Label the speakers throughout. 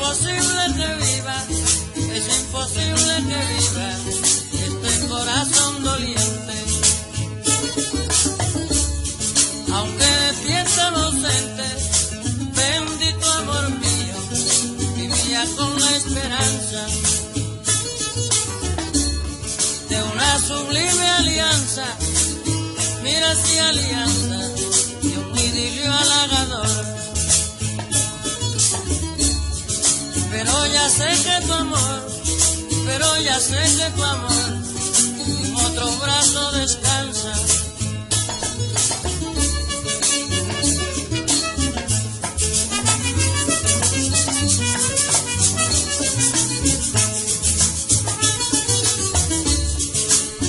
Speaker 1: Es imposible que viva, es imposible que viva, este corazón doliente. Aunque me sienta inocente, bendito amor mío, vivía con la esperanza de una sublime alianza, mira si alianza. Ya sé que tu amor, pero ya sé que tu amor en otro brazo descansa.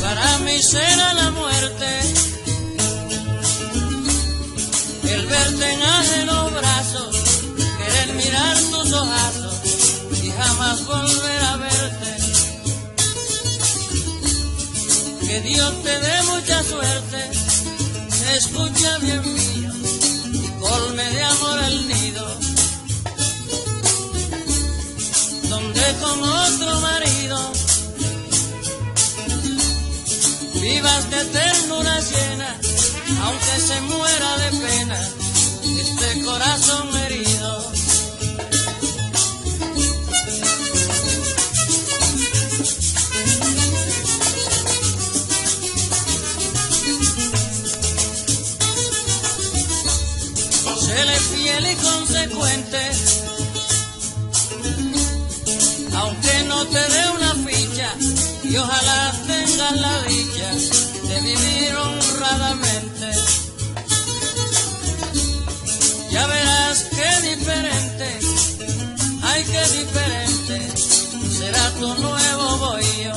Speaker 1: Para mí será la muerte el verte Que Dios te dé mucha suerte, escucha bien mío y colme de amor el nido, donde con otro marido vivas de ternura llena, aunque se muera de pena fiel y consecuente, aunque no te dé una ficha, y ojalá tengas la dicha de vivir honradamente. Ya verás qué diferente, ay qué diferente será tu nuevo bohío.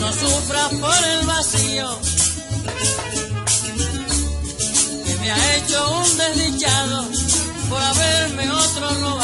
Speaker 1: No sufras por el vacío por haberme otro robado